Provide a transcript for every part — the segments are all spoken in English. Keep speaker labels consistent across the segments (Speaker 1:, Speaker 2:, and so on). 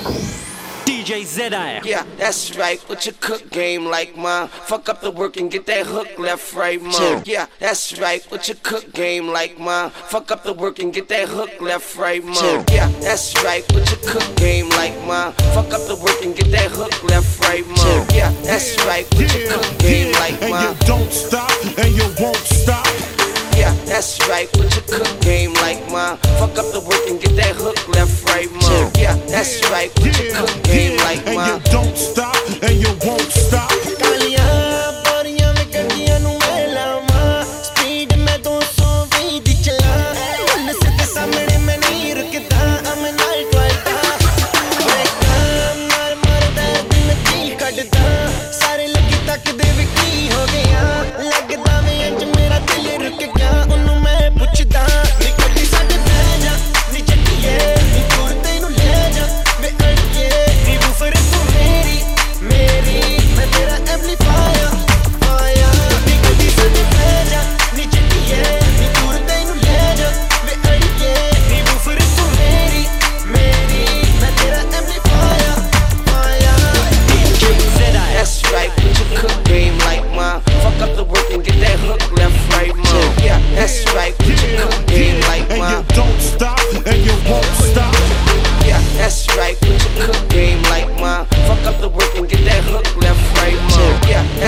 Speaker 1: DJ ZR.
Speaker 2: Yeah, that's right. With your cook game like mine. Fuck up the work and get that hook left, right, mom. Yeah, that's right. With your cook game like mine. Fuck up the work and get that hook left, right, mom. Yeah, that's right. With your cook game like mine. Fuck up the work and get that hook left, right, mom. Yeah, that's right. With your cook game like mine.
Speaker 3: And you don't stop
Speaker 2: Right, with your cook game like mine. Fuck up the work and get that hook left, right, mom. Yeah, that's right with your cook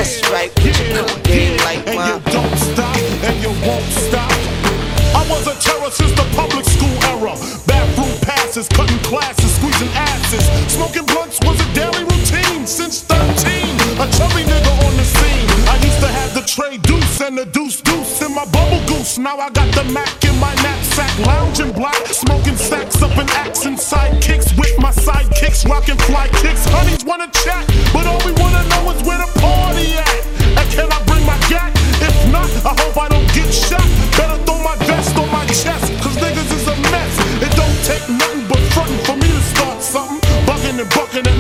Speaker 2: That's right, your game like and mine.
Speaker 3: And you don't stop, and you won't stop. I was a terror since the public school era. Bathroom passes, cutting classes, squeezing asses. Smoking blunts was a daily routine since 13. A chubby nigga on the scene. I used to have the tray deuce and the deuce deuce in my bubble goose. Now I got the Mac in my knapsack, lounging black, smoking sacks up in axe and sidekicks with my sidekicks, rocking fly kicks. Honeys wanna chat, but all we wanna know is where the pole. I hope I don't get shot. Better throw my vest on my chest, cause niggas is a mess. It don't take nothing but frontin' for me to start something. Buckin' and bucking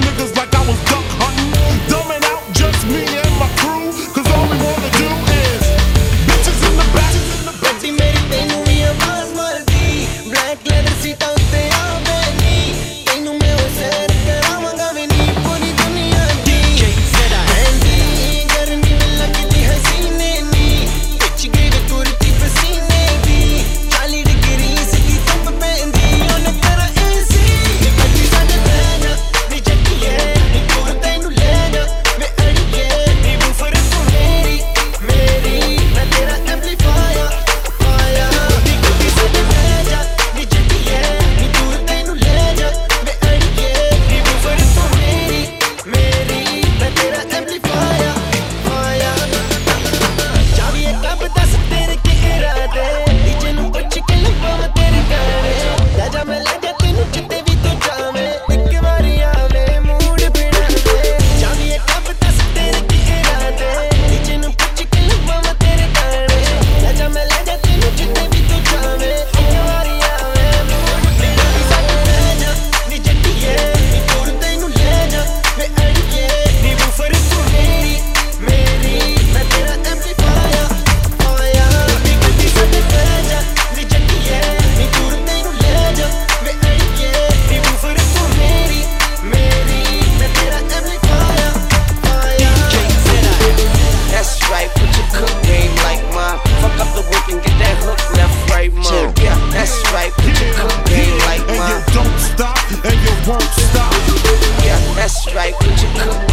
Speaker 2: That's right, what
Speaker 3: you
Speaker 2: cook